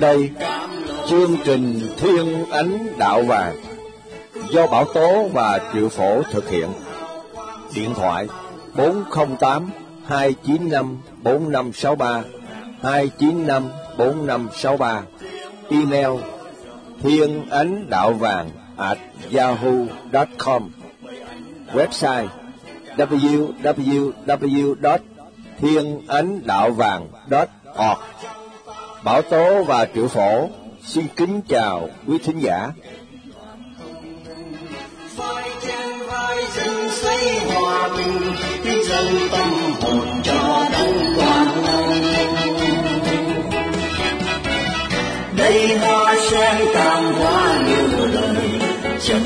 Đây, chương trình Thiên Ánh Đạo Vàng do Bảo Tố và Triệu Phổ thực hiện. Điện thoại 408 295 4563 295 4563 Email thiên ánh đạo vàng at yahoo.com Website www.thienanhdaovàng.org Bảo Tố và Triệu Phổ xin kính chào quý thính giả. vai trên vai dân xây hòa bình hiến dâng tâm hồn cho đấng quang đây hoa sen càng hoa như lời, chân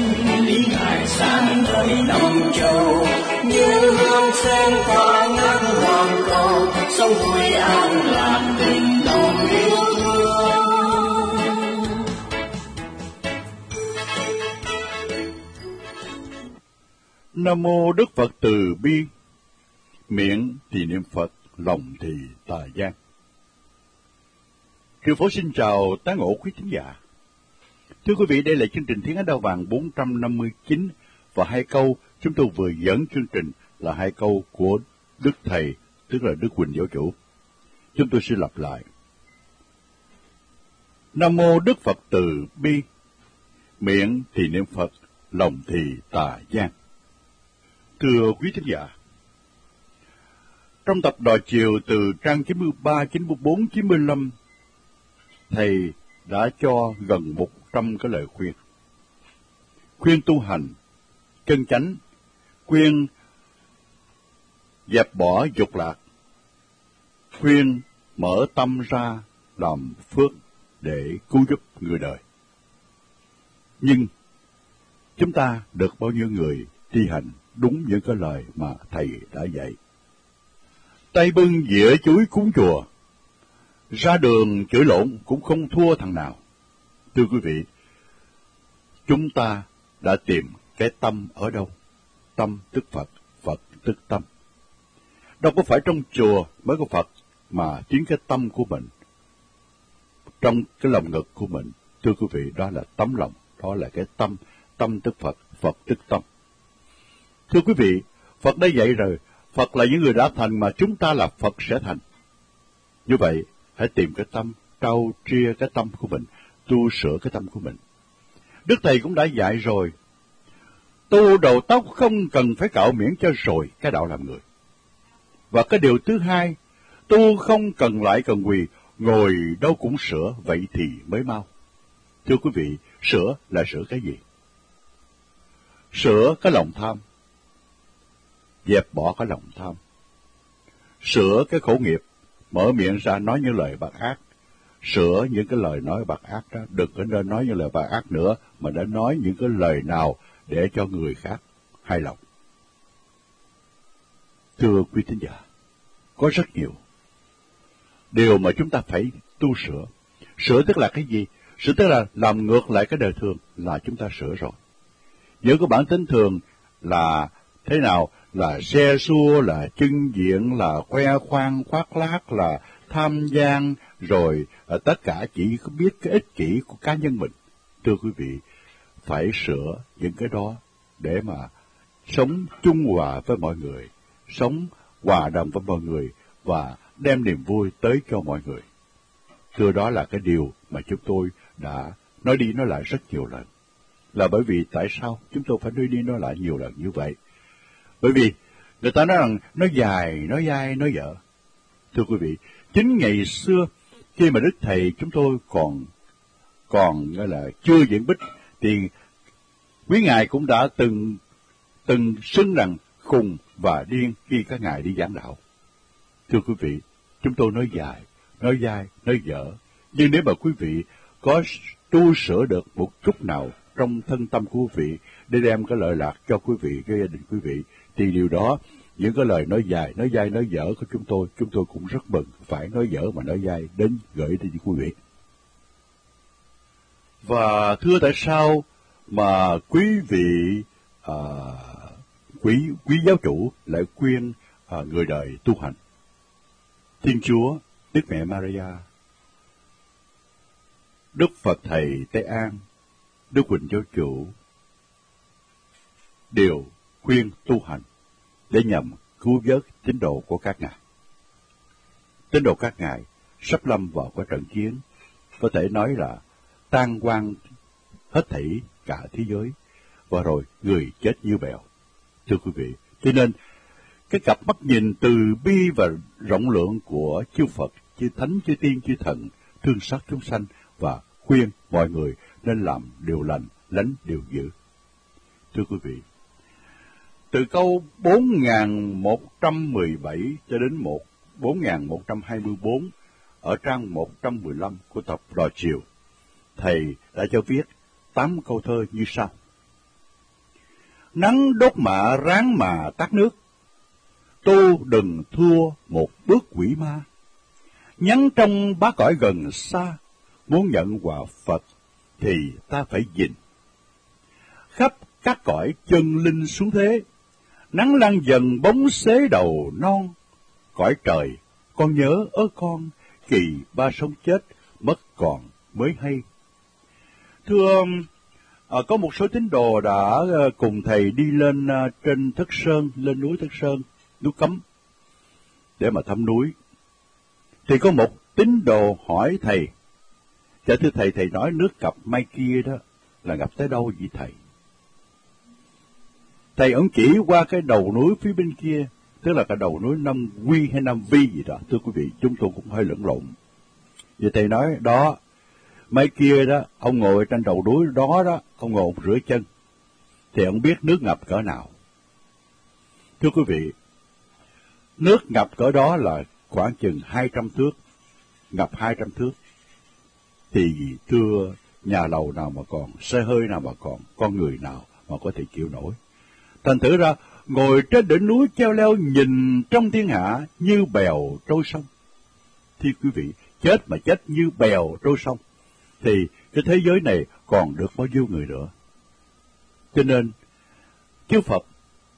lý ngài sáng đời năm châu. Như hương sen hoa ngát hoàng cầu, sông vui an lạc tình Nam mô Đức Phật Từ Bi, miệng thì niệm Phật, lòng thì tà gian. Sư Phổ xin chào tán ngộ quý thính giả. Thưa quý vị, đây là chương trình Thiên Ánh Đao Vàng 459 và hai câu chúng tôi vừa dẫn chương trình là hai câu của Đức Thầy, tức là Đức Quỳnh Giáo Chủ. Chúng tôi sẽ lặp lại. Nam mô Đức Phật Từ Bi, miệng thì niệm Phật, lòng thì tà gian. Thưa quý thính giả, trong tập đò chiều từ trang 93, 94, 95, Thầy đã cho gần 100 cái lời khuyên. Khuyên tu hành, chân chánh, khuyên dẹp bỏ dục lạc, khuyên mở tâm ra làm phước để cứu giúp người đời. Nhưng chúng ta được bao nhiêu người thi hành đúng những cái lời mà thầy đã dạy. Tay bưng dĩa chuối cúng chùa, ra đường chửi lộn cũng không thua thằng nào. Thưa quý vị, chúng ta đã tìm cái tâm ở đâu? Tâm tức Phật, Phật tức tâm. Đâu có phải trong chùa mới có Phật, mà chính cái tâm của mình, trong cái lòng ngực của mình, thưa quý vị, đó là tấm lòng, đó là cái tâm, tâm tức Phật, Phật tức tâm. Thưa quý vị, Phật đã dạy rồi, Phật là những người đã thành mà chúng ta là Phật sẽ thành. Như vậy, hãy tìm cái tâm, trau tria cái tâm của mình, tu sửa cái tâm của mình. Đức Thầy cũng đã dạy rồi, tu đầu tóc không cần phải cạo miễn cho rồi cái đạo làm người. Và cái điều thứ hai, tu không cần lại cần quỳ, ngồi đâu cũng sửa, vậy thì mới mau. Thưa quý vị, sửa là sửa cái gì? Sửa cái lòng tham, dẹp bỏ cái lòng tham, sửa cái khẩu nghiệp, mở miệng ra nói những lời bạc ác, sửa những cái lời nói bạc ác đó, đừng có nên nói những lời bạc ác nữa, mà đã nói những cái lời nào để cho người khác hài lòng. Thưa quý tín giả, có rất nhiều điều mà chúng ta phải tu sửa. Sửa tức là cái gì? Sửa tức là làm ngược lại cái đời thường là chúng ta sửa rồi. Những cái bản tính thường là thế nào? Là xe xua, là trưng diện, là khoe khoang, khoác lác, là tham gian, rồi à, tất cả chỉ biết cái ích kỷ của cá nhân mình. Thưa quý vị, phải sửa những cái đó để mà sống chung hòa với mọi người, sống hòa đồng với mọi người và đem niềm vui tới cho mọi người. Thưa đó là cái điều mà chúng tôi đã nói đi nói lại rất nhiều lần. Là bởi vì tại sao chúng tôi phải nói đi nói lại nhiều lần như vậy? Bởi vì người ta nói rằng nó dài, nó dai, nó dở. Thưa quý vị, chính ngày xưa khi mà Đức Thầy chúng tôi còn còn gọi là chưa diễn bích thì quý ngài cũng đã từng từng xưng rằng khùng và điên khi các ngài đi giảng đạo. Thưa quý vị, chúng tôi nói dài, nói dai, nói dở, nhưng nếu mà quý vị có tu sửa được một chút nào trong thân tâm của quý vị để đem cái lợi lạc cho quý vị, cho gia đình quý vị, thì điều đó, những cái lời nói dài, nói dai, nói dở của chúng tôi, chúng tôi cũng rất mừng, phải nói dở mà nói dai đến gửi đến quý vị. Và thưa tại sao mà quý vị à, quý quý giáo chủ lại khuyên à, người đời tu hành? Thiên Chúa, Đức Mẹ Maria, Đức Phật Thầy Tây An, Đức Quỳnh Giáo Chủ đều khuyên tu hành để nhằm cứu vớt tín đồ của các ngài. Tín đồ các ngài sắp lâm vào cái trận chiến, có thể nói là tan quang hết thảy cả thế giới, và rồi người chết như bèo. Thưa quý vị, cho nên cái cặp mắt nhìn từ bi và rộng lượng của chư Phật, chư Thánh, chư Tiên, chư Thần, thương xót chúng sanh và khuyên mọi người nên làm điều lành, lánh điều dữ. Thưa quý vị, từ câu 4117 cho đến 1 4124 ở trang 115 của tập Đò Chiều, Thầy đã cho viết tám câu thơ như sau. Nắng đốt mạ ráng mà tắt nước, tu đừng thua một bước quỷ ma. Nhắn trong bá cõi gần xa, muốn nhận quà Phật thì ta phải gìn. Khắp các cõi chân linh xuống thế, nắng lan dần bóng xế đầu non. Cõi trời, con nhớ ớ con, kỳ ba sống chết, mất còn mới hay. Thưa à, có một số tín đồ đã à, cùng thầy đi lên à, trên Thất Sơn, lên núi Thất Sơn, núi Cấm, để mà thăm núi. Thì có một tín đồ hỏi thầy, Dạ thưa thầy, thầy nói nước cặp mai kia đó là ngập tới đâu vậy thầy? Thầy ông chỉ qua cái đầu núi phía bên kia, tức là cái đầu núi Nam Quy hay Nam Vi gì đó. Thưa quý vị, chúng tôi cũng hơi lẫn lộn. Vậy thầy nói, đó, mấy kia đó, ông ngồi trên đầu núi đó đó, ông ngồi rửa chân. Thì ông biết nước ngập cỡ nào. Thưa quý vị, nước ngập cỡ đó là khoảng chừng 200 thước, ngập 200 thước thì thưa nhà lầu nào mà còn, xe hơi nào mà còn, con người nào mà có thể chịu nổi. Thành thử ra, ngồi trên đỉnh núi treo leo nhìn trong thiên hạ như bèo trôi sông. Thì quý vị, chết mà chết như bèo trôi sông, thì cái thế giới này còn được bao nhiêu người nữa. Cho nên, chư Phật,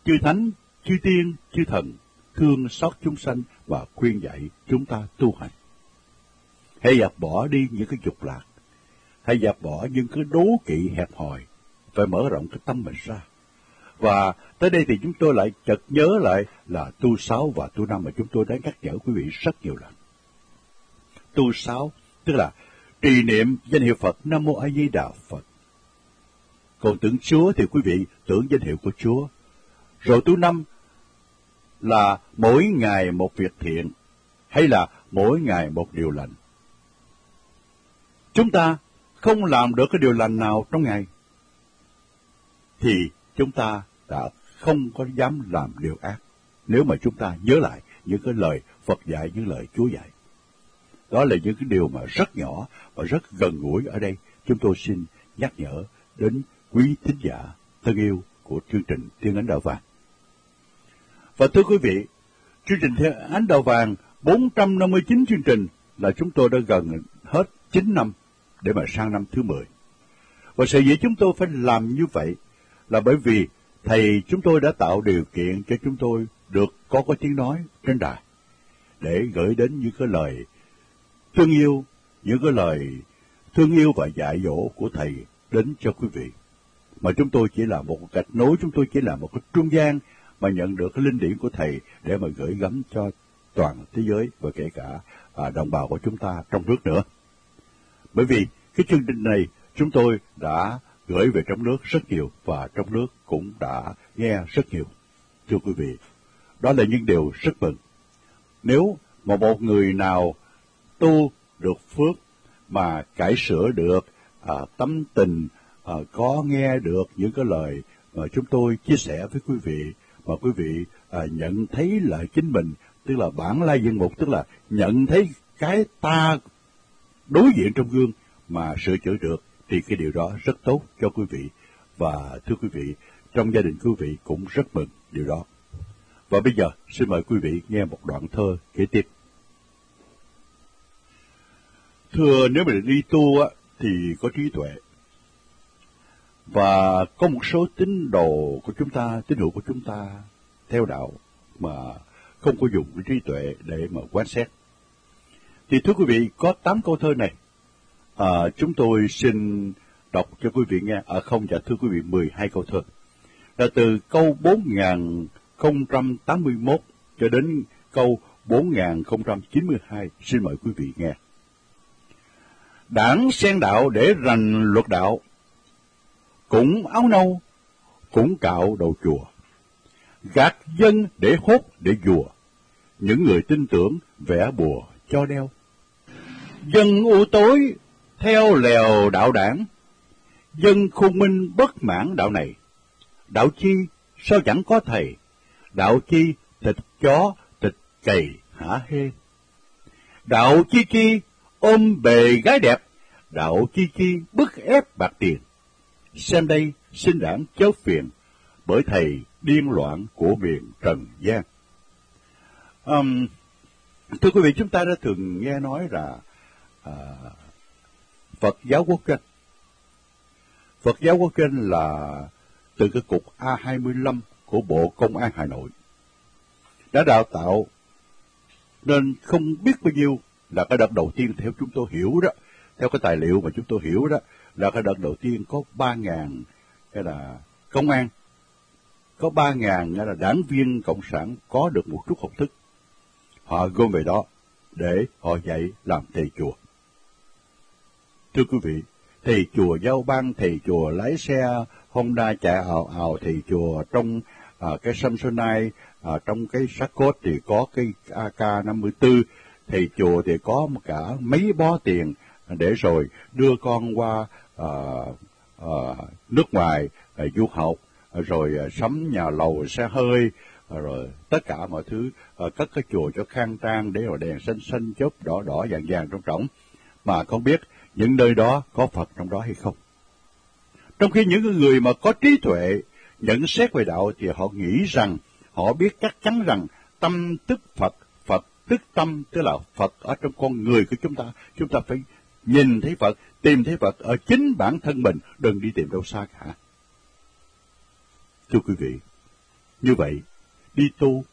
chư Thánh, chư Tiên, chư Thần thương xót chúng sanh và khuyên dạy chúng ta tu hành. Hãy dẹp bỏ đi những cái dục lạc. Hãy dẹp bỏ những cái đố kỵ hẹp hòi. Phải mở rộng cái tâm mình ra. Và tới đây thì chúng tôi lại chợt nhớ lại là tu sáu và tu năm mà chúng tôi đã nhắc nhở quý vị rất nhiều lần. Tu sáu tức là trì niệm danh hiệu Phật Nam Mô A Di Đà Phật. Còn tưởng Chúa thì quý vị tưởng danh hiệu của Chúa. Rồi tu năm là mỗi ngày một việc thiện hay là mỗi ngày một điều lành. Chúng ta không làm được cái điều lành nào trong ngày, thì chúng ta đã không có dám làm điều ác. Nếu mà chúng ta nhớ lại những cái lời Phật dạy, những lời Chúa dạy. Đó là những cái điều mà rất nhỏ và rất gần gũi ở đây. Chúng tôi xin nhắc nhở đến quý thính giả thân yêu của chương trình Thiên Ánh Đạo Vàng. Và thưa quý vị, chương trình Thiên Ánh Đạo Vàng 459 chương trình là chúng tôi đã gần hết 9 năm để mà sang năm thứ 10. Và sự dĩ chúng tôi phải làm như vậy là bởi vì thầy chúng tôi đã tạo điều kiện cho chúng tôi được có có tiếng nói trên đài để gửi đến những cái lời thương yêu, những cái lời thương yêu và dạy dỗ của thầy đến cho quý vị. Mà chúng tôi chỉ là một gạch nối, chúng tôi chỉ là một cái trung gian mà nhận được cái linh điển của thầy để mà gửi gắm cho toàn thế giới và kể cả à, đồng bào của chúng ta trong nước nữa. Bởi vì cái chương trình này chúng tôi đã gửi về trong nước rất nhiều và trong nước cũng đã nghe rất nhiều. Thưa quý vị, đó là những điều rất mừng. Nếu mà một người nào tu được phước mà cải sửa được à, tâm tình à, có nghe được những cái lời mà chúng tôi chia sẻ với quý vị mà quý vị à, nhận thấy lại chính mình tức là bản lai dân mục tức là nhận thấy cái ta đối diện trong gương mà sửa chữa được thì cái điều đó rất tốt cho quý vị. Và thưa quý vị, trong gia đình quý vị cũng rất mừng điều đó. Và bây giờ, xin mời quý vị nghe một đoạn thơ kế tiếp. Thưa, nếu mình đi tu á, thì có trí tuệ. Và có một số tín đồ của chúng ta, tín hữu của chúng ta theo đạo mà không có dùng cái trí tuệ để mà quan sát thì thưa quý vị, có tám câu thơ này à, chúng tôi xin đọc cho quý vị nghe. Ở à, không dạ thưa quý vị 12 câu thơ. Là từ câu 4081 cho đến câu 4092 xin mời quý vị nghe. Đảng sen đạo để rành luật đạo cũng áo nâu cũng cạo đầu chùa. Gạt dân để hốt để dùa những người tin tưởng vẽ bùa cho đeo. Dân u tối theo lèo đạo đảng dân khôn minh bất mãn đạo này. Đạo chi sao chẳng có thầy? Đạo chi thịt chó thịt cầy hả hê? Đạo chi chi ôm bề gái đẹp đạo chi chi bức ép bạc tiền. Xem đây xin đảng chớ phiền bởi thầy điên loạn của miền trần gian. Um, thưa quý vị chúng ta đã thường nghe nói là uh, Phật giáo quốc kinh. Phật giáo quốc kinh là từ cái cục A25 của Bộ Công an Hà Nội. Đã đào tạo nên không biết bao nhiêu là cái đợt đầu tiên theo chúng tôi hiểu đó. Theo cái tài liệu mà chúng tôi hiểu đó, là cái đợt đầu tiên có ba ngàn hay là công an, có ba ngàn là đảng viên cộng sản có được một chút học thức. Họ gom về đó để họ dạy làm thầy chùa thưa quý vị thầy chùa giao ban thầy chùa lái xe honda chạy ào ào thầy chùa trong à, cái samsonite à, trong cái xác cốt thì có cái ak 54 thầy chùa thì có cả mấy bó tiền để rồi đưa con qua à, à, nước ngoài à, du học à, rồi à, sắm nhà lầu xe hơi à, rồi tất cả mọi thứ à, cất cái chùa cho khang trang để rồi đèn xanh xanh chớp đỏ đỏ vàng vàng trong trống mà không biết những nơi đó có Phật trong đó hay không. Trong khi những người mà có trí tuệ nhận xét về đạo thì họ nghĩ rằng họ biết chắc chắn rằng tâm tức Phật, Phật tức tâm, tức là Phật ở trong con người của chúng ta. Chúng ta phải nhìn thấy Phật, tìm thấy Phật ở chính bản thân mình, đừng đi tìm đâu xa cả. Thưa quý vị, như vậy, đi tu,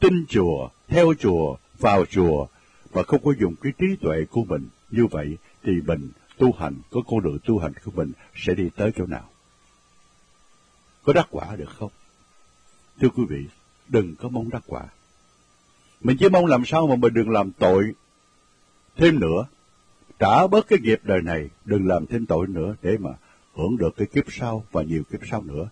tin chùa, theo chùa, vào chùa, và không có dùng cái trí tuệ của mình, như vậy thì mình tu hành, có con đường tu hành của mình sẽ đi tới chỗ nào? Có đắc quả được không? Thưa quý vị, đừng có mong đắc quả. Mình chỉ mong làm sao mà mình đừng làm tội thêm nữa. Trả bớt cái nghiệp đời này, đừng làm thêm tội nữa để mà hưởng được cái kiếp sau và nhiều kiếp sau nữa.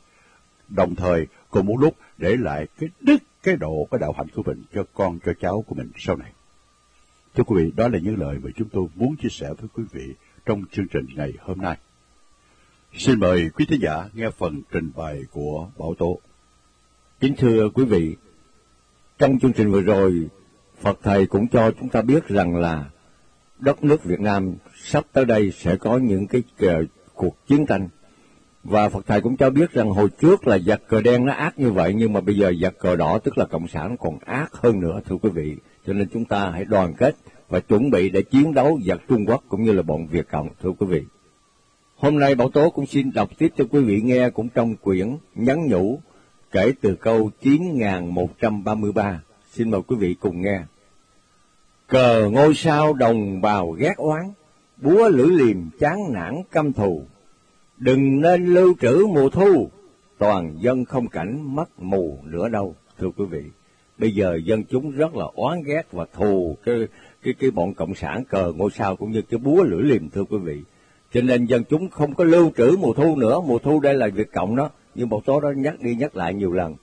Đồng thời, cùng một lúc để lại cái đức, cái độ, cái đạo hạnh của mình cho con, cho cháu của mình sau này. Thưa quý vị, đó là những lời mà chúng tôi muốn chia sẻ với quý vị trong chương trình ngày hôm nay. Xin mời quý thính giả nghe phần trình bày của Bảo Tố. Kính thưa quý vị, trong chương trình vừa rồi, Phật Thầy cũng cho chúng ta biết rằng là đất nước Việt Nam sắp tới đây sẽ có những cái uh, cuộc chiến tranh. Và Phật Thầy cũng cho biết rằng hồi trước là giặc cờ đen nó ác như vậy, nhưng mà bây giờ giặc cờ đỏ tức là Cộng sản còn ác hơn nữa, thưa quý vị cho nên chúng ta hãy đoàn kết và chuẩn bị để chiến đấu giặc Trung Quốc cũng như là bọn Việt Cộng, thưa quý vị. Hôm nay Bảo Tố cũng xin đọc tiếp cho quý vị nghe cũng trong quyển nhắn nhủ kể từ câu 9133. Xin mời quý vị cùng nghe. Cờ ngôi sao đồng bào ghét oán, búa lưỡi liềm chán nản căm thù. Đừng nên lưu trữ mùa thu, toàn dân không cảnh mất mù nữa đâu, thưa quý vị bây giờ dân chúng rất là oán ghét và thù cái cái cái bọn cộng sản cờ ngôi sao cũng như cái búa lưỡi liềm thưa quý vị. Cho nên dân chúng không có lưu trữ mùa thu nữa. Mùa thu đây là việc cộng đó. Nhưng một số đó nhắc đi nhắc lại nhiều lần.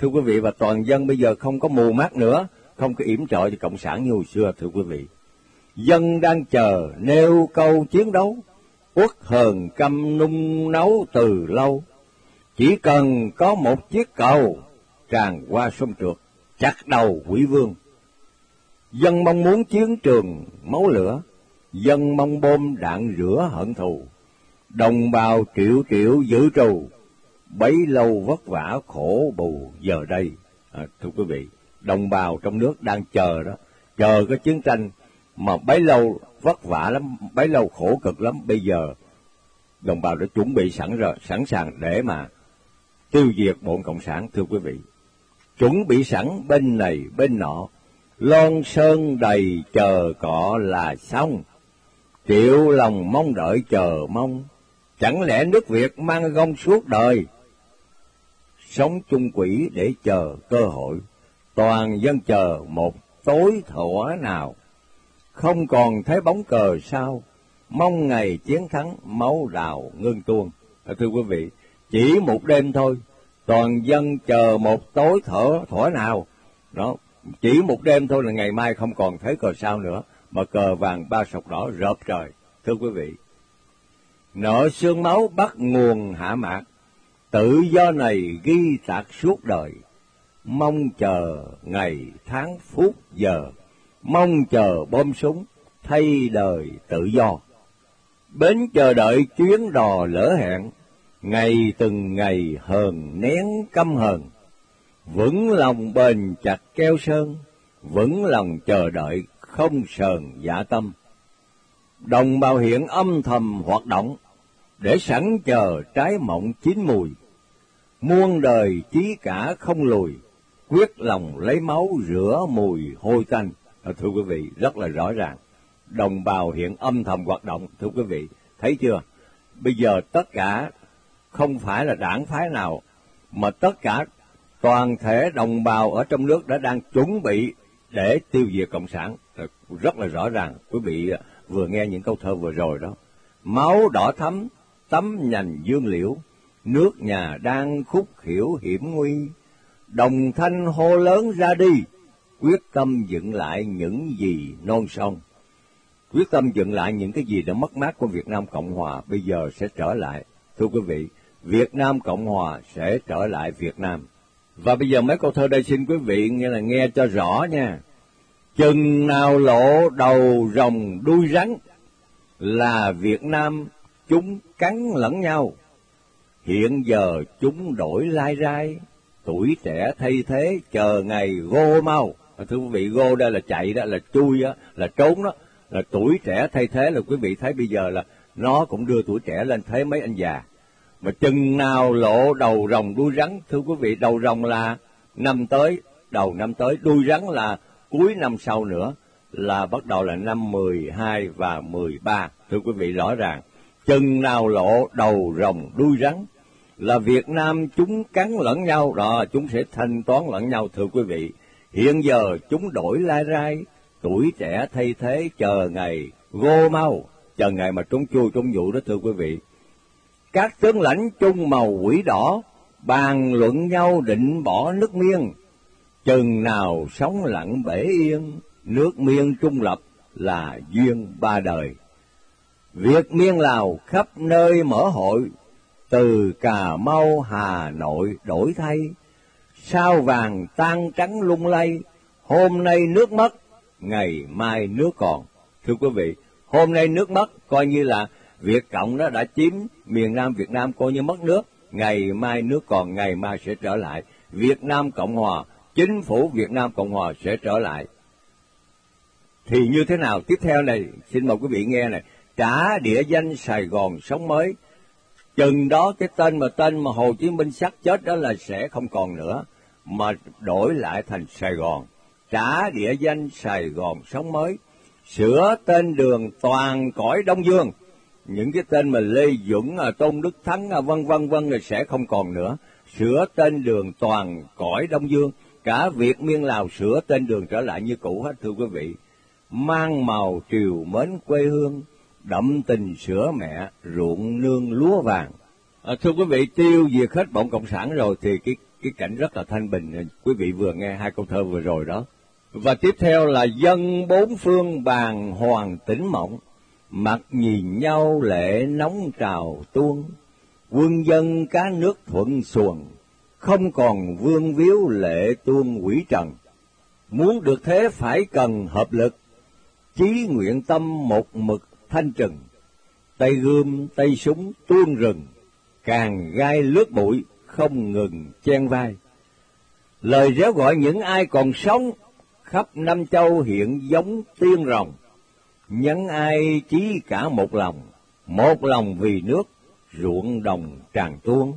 Thưa quý vị và toàn dân bây giờ không có mù mắt nữa. Không có yểm trợ cho cộng sản như hồi xưa thưa quý vị. Dân đang chờ nêu câu chiến đấu. Uất hờn căm nung nấu từ lâu. Chỉ cần có một chiếc cầu tràn qua sông trượt, chặt đầu quỷ vương. Dân mong muốn chiến trường máu lửa, dân mong bom đạn rửa hận thù. Đồng bào triệu triệu giữ trù, bấy lâu vất vả khổ bù giờ đây. À, thưa quý vị, đồng bào trong nước đang chờ đó, chờ cái chiến tranh mà bấy lâu vất vả lắm, bấy lâu khổ cực lắm, bây giờ đồng bào đã chuẩn bị sẵn rồi, sẵn sàng để mà tiêu diệt bọn cộng sản thưa quý vị. Chuẩn bị sẵn bên này bên nọ, lon sơn đầy chờ cọ là xong. Triệu lòng mong đợi chờ mong, chẳng lẽ nước Việt mang gông suốt đời? Sống chung quỷ để chờ cơ hội, toàn dân chờ một tối thỏa nào. Không còn thấy bóng cờ sao, mong ngày chiến thắng máu đào ngưng tuôn. À, thưa quý vị, chỉ một đêm thôi, toàn dân chờ một tối thở thỏa nào. Đó, chỉ một đêm thôi là ngày mai không còn thấy cờ sao nữa, mà cờ vàng ba sọc đỏ rợp trời. Thưa quý vị, nợ xương máu bắt nguồn hạ mạc, tự do này ghi tạc suốt đời, mong chờ ngày tháng phút giờ, mong chờ bom súng thay đời tự do. Bến chờ đợi chuyến đò lỡ hẹn, ngày từng ngày hờn nén căm hờn, vững lòng bền chặt keo sơn, vững lòng chờ đợi không sờn dạ tâm. Đồng bào hiện âm thầm hoạt động, để sẵn chờ trái mộng chín mùi. Muôn đời chí cả không lùi, quyết lòng lấy máu rửa mùi hôi tanh. À, thưa quý vị, rất là rõ ràng. Đồng bào hiện âm thầm hoạt động, thưa quý vị, thấy chưa? Bây giờ tất cả không phải là đảng phái nào, mà tất cả toàn thể đồng bào ở trong nước đã đang chuẩn bị để tiêu diệt cộng sản. Rất là rõ ràng quý vị vừa nghe những câu thơ vừa rồi đó. Máu đỏ thắm tấm nhành dương liễu nước nhà đang khúc hiểu hiểm nguy. Đồng thanh hô lớn ra đi quyết tâm dựng lại những gì non sông. Quyết tâm dựng lại những cái gì đã mất mát của Việt Nam Cộng Hòa bây giờ sẽ trở lại. Thưa quý vị Việt Nam Cộng Hòa sẽ trở lại Việt Nam và bây giờ mấy câu thơ đây xin quý vị nghe là nghe cho rõ nha chừng nào lộ đầu rồng đuôi rắn là Việt Nam chúng cắn lẫn nhau. Hiện giờ chúng đổi lai rai, tuổi trẻ thay thế chờ ngày gô mau. À, thưa quý vị, gô đây là chạy đó, là chui đó, là trốn đó, là tuổi trẻ thay thế là quý vị thấy bây giờ là nó cũng đưa tuổi trẻ lên thế mấy anh già. Mà chừng nào lộ đầu rồng đuôi rắn, thưa quý vị, đầu rồng là năm tới, đầu năm tới, đuôi rắn là cuối năm sau nữa là bắt đầu là năm 12 và 13. Thưa quý vị rõ ràng, chừng nào lộ đầu rồng đuôi rắn là Việt Nam chúng cắn lẫn nhau, đó chúng sẽ thanh toán lẫn nhau thưa quý vị. Hiện giờ chúng đổi lai rai, tuổi trẻ thay thế chờ ngày gô mau, chờ ngày mà trốn chui trốn vụ đó thưa quý vị. Các tướng lãnh chung màu quỷ đỏ, bàn luận nhau định bỏ nước miên, chừng nào sống lặng bể yên, nước miên trung lập là duyên ba đời. Việc miên Lào khắp nơi mở hội, từ Cà Mau Hà Nội đổi thay, sao vàng tan trắng lung lay, hôm nay nước mất, ngày mai nước còn. Thưa quý vị, hôm nay nước mất coi như là Việt Cộng nó đã chiếm miền Nam Việt Nam coi như mất nước, ngày mai nước còn, ngày mai sẽ trở lại. Việt Nam Cộng Hòa chính phủ Việt Nam Cộng Hòa sẽ trở lại. Thì như thế nào? Tiếp theo này, xin mời quý vị nghe này. Trả địa danh Sài Gòn sống mới. Chừng đó cái tên mà tên mà Hồ Chí Minh sắc chết đó là sẽ không còn nữa, mà đổi lại thành Sài Gòn. Trả địa danh Sài Gòn sống mới. Sửa tên đường toàn cõi Đông Dương. Những cái tên mà Lê Dũng, à, Tôn Đức Thắng, à, vân vân vân là sẽ không còn nữa. Sửa tên đường toàn cõi Đông Dương cả Việt Miên Lào sửa tên đường trở lại như cũ hết thưa quý vị. Mang màu triều mến quê hương, đậm tình sữa mẹ, ruộng nương lúa vàng. À, thưa quý vị, tiêu diệt hết bọn Cộng sản rồi thì cái cái cảnh rất là thanh bình. Quý vị vừa nghe hai câu thơ vừa rồi đó. Và tiếp theo là dân bốn phương bàn hoàng tĩnh mộng, mặt nhìn nhau lệ nóng trào tuôn, quân dân cá nước thuận xuồng, không còn vương víu lệ tuôn quỷ trần. Muốn được thế phải cần hợp lực, chí nguyện tâm một mực thanh trừng, tay gươm tay súng tuôn rừng, càng gai lướt bụi không ngừng chen vai. Lời réo gọi những ai còn sống khắp năm châu hiện giống tiên rồng, nhấn ai chí cả một lòng, một lòng vì nước, ruộng đồng tràn tuôn.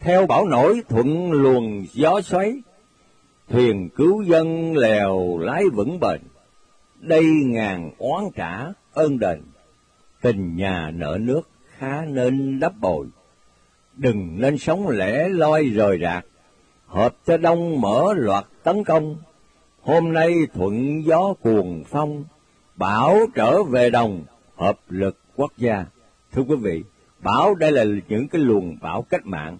Theo bão nổi thuận luồng gió xoáy, thuyền cứu dân lèo lái vững bền. Đây ngàn oán trả ơn đền, tình nhà nợ nước khá nên đắp bồi. Đừng nên sống lẻ loi rời rạc, hợp cho đông mở loạt tấn công. Hôm nay thuận gió cuồng phong, bảo trở về đồng, hợp lực quốc gia. Thưa quý vị, bảo đây là những cái luồng bảo cách mạng.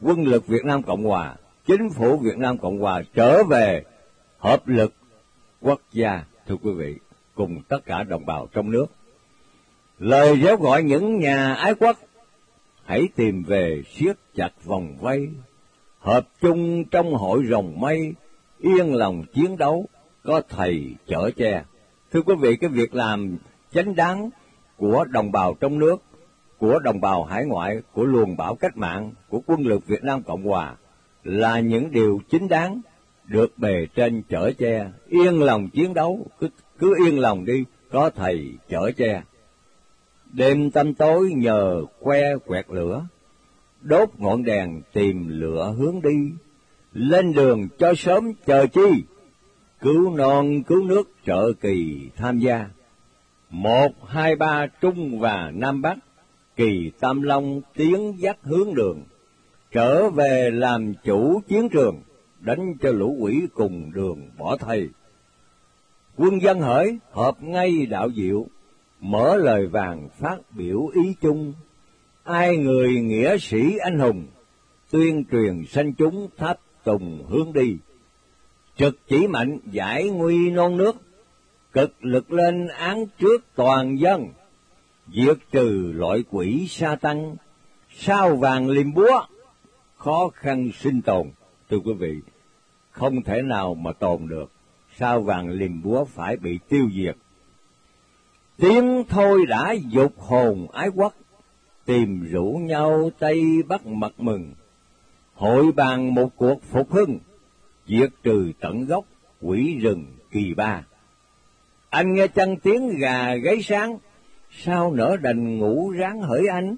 Quân lực Việt Nam Cộng Hòa, chính phủ Việt Nam Cộng Hòa trở về hợp lực quốc gia, thưa quý vị, cùng tất cả đồng bào trong nước. Lời kêu gọi những nhà ái quốc, hãy tìm về siết chặt vòng vây, hợp chung trong hội rồng mây, yên lòng chiến đấu, có thầy chở che. Thưa quý vị, cái việc làm chánh đáng của đồng bào trong nước, của đồng bào hải ngoại, của luồng bảo cách mạng, của quân lực Việt Nam Cộng Hòa là những điều chính đáng được bề trên chở che, yên lòng chiến đấu, cứ, cứ yên lòng đi, có thầy chở che. Đêm tăm tối nhờ que quẹt lửa, đốt ngọn đèn tìm lửa hướng đi, lên đường cho sớm chờ chi, cứu non cứu nước trợ kỳ tham gia. Một, hai, ba Trung và Nam Bắc, kỳ Tam Long tiến dắt hướng đường, trở về làm chủ chiến trường, đánh cho lũ quỷ cùng đường bỏ thầy. Quân dân hỡi, hợp ngay đạo diệu, mở lời vàng phát biểu ý chung, ai người nghĩa sĩ anh hùng, tuyên truyền sanh chúng tháp tùng hướng đi. Trực chỉ mạnh giải nguy non nước, cực lực lên án trước toàn dân, diệt trừ loại quỷ sa tăng, sao vàng liềm búa, khó khăn sinh tồn. Thưa quý vị, không thể nào mà tồn được, sao vàng liềm búa phải bị tiêu diệt. Tiếng thôi đã dục hồn ái quốc, tìm rủ nhau Tây Bắc mặt mừng, hội bàn một cuộc phục hưng, diệt trừ tận gốc quỷ rừng kỳ ba. Anh nghe chân tiếng gà gáy sáng, sao nỡ đành ngủ ráng hỡi anh?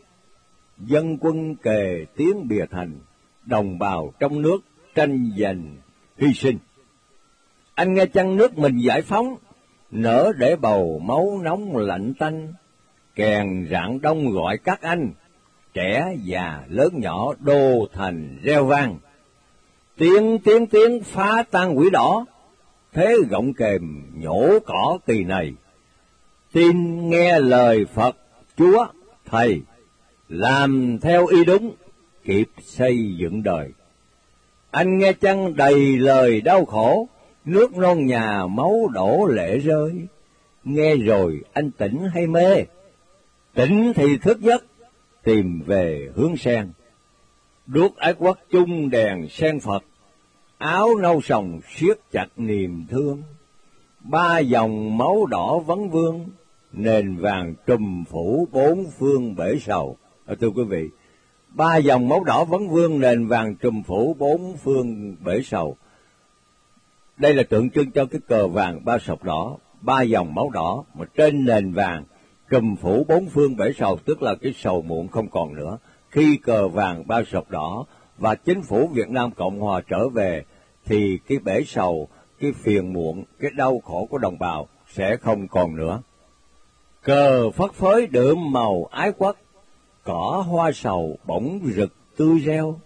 Dân quân kề tiếng bìa thành, đồng bào trong nước tranh giành hy sinh. Anh nghe chăng nước mình giải phóng, nở để bầu máu nóng lạnh tanh, kèn rạng đông gọi các anh, trẻ già lớn nhỏ đô thành reo vang. Tiếng tiếng tiếng phá tan quỷ đỏ, thế gọng kềm nhổ cỏ kỳ này. Tin nghe lời Phật, Chúa, Thầy, làm theo y đúng, kịp xây dựng đời. Anh nghe chăng đầy lời đau khổ, nước non nhà máu đổ lệ rơi. Nghe rồi anh tỉnh hay mê? Tỉnh thì thức giấc, tìm về hướng sen. Đuốc ái quốc chung đèn sen Phật, áo nâu sòng siết chặt niềm thương. Ba dòng máu đỏ vấn vương, nền vàng trùm phủ bốn phương bể sầu. À, thưa quý vị, ba dòng máu đỏ vấn vương nền vàng trùm phủ bốn phương bể sầu. Đây là tượng trưng cho cái cờ vàng ba sọc đỏ, ba dòng máu đỏ mà trên nền vàng trùm phủ bốn phương bể sầu tức là cái sầu muộn không còn nữa. Khi cờ vàng bao sọc đỏ và chính phủ Việt Nam Cộng Hòa trở về thì cái bể sầu, cái phiền muộn, cái đau khổ của đồng bào sẽ không còn nữa. Cờ phất phới đượm màu ái quốc, cỏ hoa sầu bỗng rực tươi reo,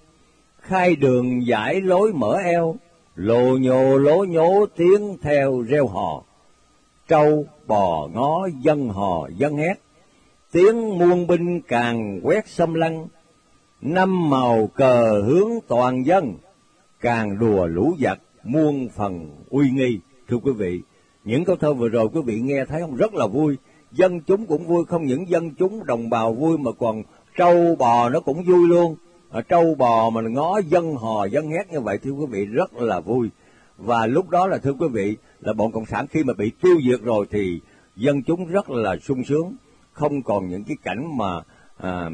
khai đường giải lối mở eo, lồ nhồ lố nhố tiếng theo reo hò. Trâu bò ngó dân hò dân hét, tiếng muôn binh càng quét xâm lăng, năm màu cờ hướng toàn dân, càng đùa lũ giặc muôn phần uy nghi. Thưa quý vị, những câu thơ vừa rồi quý vị nghe thấy không? Rất là vui, dân chúng cũng vui, không những dân chúng đồng bào vui mà còn trâu bò nó cũng vui luôn. À, trâu bò mà ngó dân hò dân hét như vậy thưa quý vị rất là vui. Và lúc đó là thưa quý vị là bọn cộng sản khi mà bị tiêu diệt rồi thì dân chúng rất là sung sướng. Không còn những cái cảnh mà à,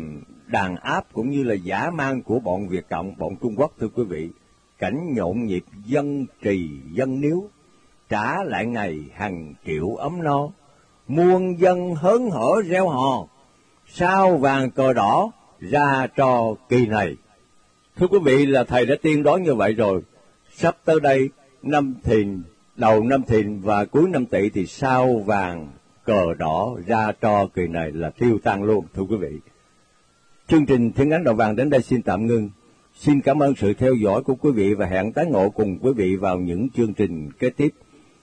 đàn áp cũng như là giả mang của bọn Việt Cộng, bọn Trung Quốc thưa quý vị. Cảnh nhộn nhịp dân trì dân níu, trả lại ngày hàng triệu ấm no, muôn dân hớn hở reo hò, sao vàng cờ đỏ ra trò kỳ này. Thưa quý vị là thầy đã tiên đoán như vậy rồi, sắp tới đây năm thìn, đầu năm thìn và cuối năm tỵ thì sao vàng cờ đỏ ra trò kỳ này là tiêu tan luôn thưa quý vị. Chương trình Thiên Ánh Đầu Vàng đến đây xin tạm ngưng. Xin cảm ơn sự theo dõi của quý vị và hẹn tái ngộ cùng quý vị vào những chương trình kế tiếp.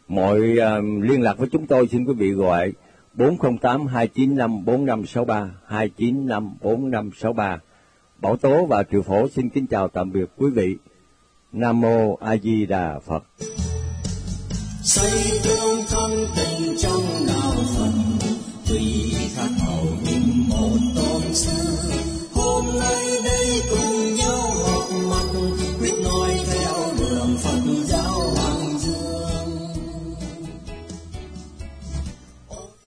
Mọi uh, liên lạc với chúng tôi xin quý vị gọi 408 295 4563 295 4563. Bảo Tố và Triệu Phổ xin kính chào tạm biệt quý vị. Nam Mô A Di Đà Phật. Say tương